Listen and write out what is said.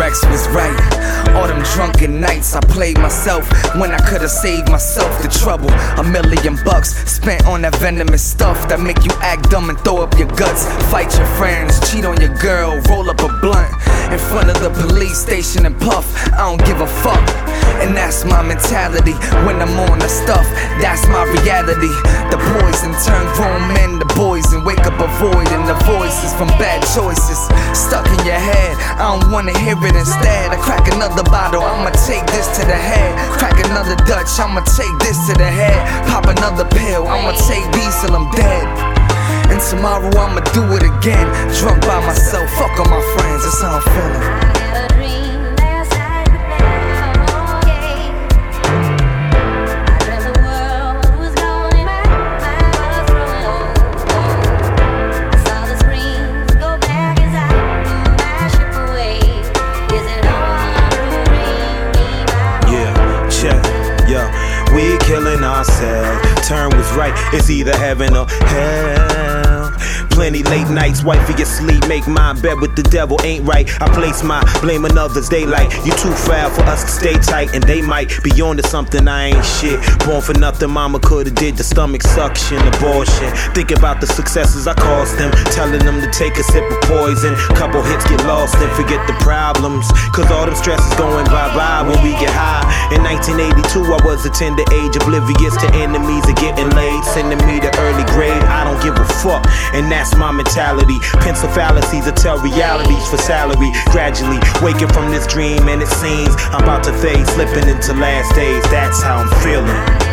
X was right. All them drunken nights I played myself when I could've saved myself the trouble. A million bucks spent on that venomous stuff that make you act dumb and throw up your guts. Fight your friends, cheat on your girl, roll up a blunt in front of the police station and puff. I don't give a fuck. And that's my mentality when I'm on the stuff. That's my reality. The poison turn grown men to boys and wake up void and the voices from bad choices stuck in your head. I don't wanna hear it instead. I crack another bottle, I'ma take this to the head. Crack another Dutch, I'ma take this to the head. Pop another pill, I'ma take these till I'm dead. And tomorrow I'ma do it again. Drunk by myself, fuck all my friends, that's how I'm feeling. Killing ourselves. Turn was right. It's either heaven or hell. Plenty late nights, wifey asleep, make my bed with the devil ain't right. I place my blame on others, they like you too foul for us to stay tight, and they might be on to something I ain't shit. Born for nothing, mama coulda did the stomach suction, abortion. Think about the successes I caused them, telling them to take a sip of poison. Couple hits get lost and forget the problems, cause all them stresses going bye bye when we get high. In 1982, I was a tender age, oblivious to enemies of getting laid, sending me to early grade. Fuck, and that's my mentality. Pencil fallacies that tell realities for salary. Gradually waking from this dream, and it seems I'm about to fade, slipping into last days. That's how I'm feeling.